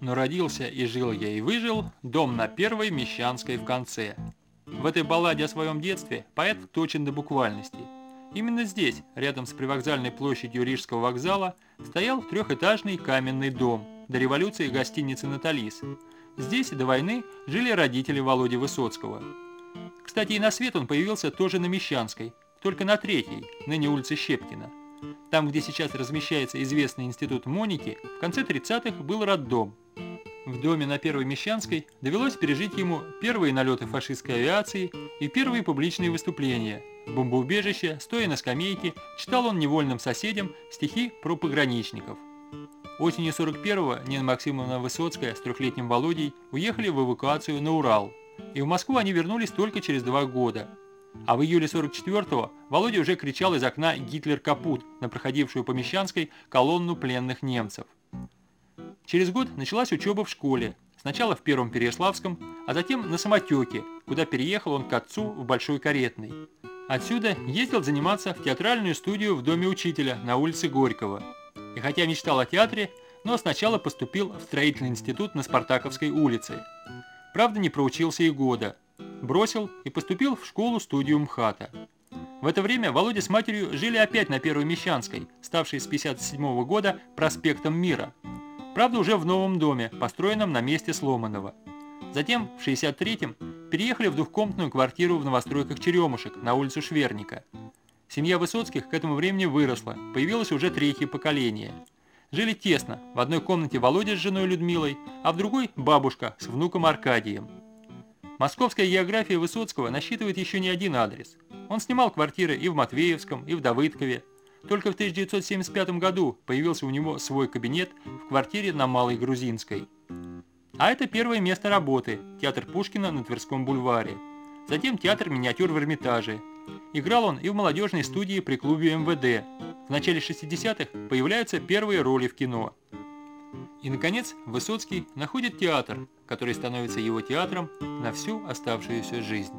Но родился и жил я и выжил дом на первой Мещанской в конце. В этой балладе о своем детстве поэт точен до буквальности. Именно здесь, рядом с привокзальной площадью Рижского вокзала, стоял трехэтажный каменный дом, до революции гостиницы «Наталис». Здесь до войны жили родители Володи Высоцкого. Кстати, и на свет он появился тоже на Мещанской, только на третьей, ныне улице Щепкина. Там, где сейчас размещается известный институт Моники, в конце 30-х был роддом. В доме на Первой Мещанской довелось пережить ему первые налеты фашистской авиации и первые публичные выступления. В бомбоубежище, стоя на скамейке, читал он невольным соседям стихи про пограничников. Осенью 41-го Нина Максимовна Высоцкая с трехлетним Володей уехали в эвакуацию на Урал. И в Москву они вернулись только через два года. А в июле 44-го Володя уже кричал из окна «Гитлер капут» на проходившую по Мещанской колонну пленных немцев. Через год началась учеба в школе, сначала в Первом Переяславском, а затем на Самотеке, куда переехал он к отцу в Большой Каретной. Отсюда ездил заниматься в театральную студию в доме учителя на улице Горького. И хотя мечтал о театре, но сначала поступил в строительный институт на Спартаковской улице. Правда, не проучился и года – бросил и поступил в школу-студию МХАТа. В это время Володя с матерью жили опять на Первой Мещанской, ставшей с 57 года проспектом Мира. Правда, уже в новом доме, построенном на месте сломанного. Затем, в 63-м, переехали в двухкомнатную квартиру в новостройках Черемушек на улицу Шверника. Семья Высоцких к этому времени выросла, появилось уже третье поколение. Жили тесно, в одной комнате Володя с женой Людмилой, а в другой – бабушка с внуком Аркадием. Московская география Высоцкого насчитывает еще не один адрес. Он снимал квартиры и в Матвеевском, и в Давыдкове. Только в 1975 году появился у него свой кабинет в квартире на Малой Грузинской. А это первое место работы – театр Пушкина на Тверском бульваре. Затем театр миниатюр в Эрмитаже. Играл он и в молодежной студии при клубе МВД. В начале 60-х появляются первые роли в кино. И, наконец, Высоцкий находит театр, который становится его театром на всю оставшуюся жизнь.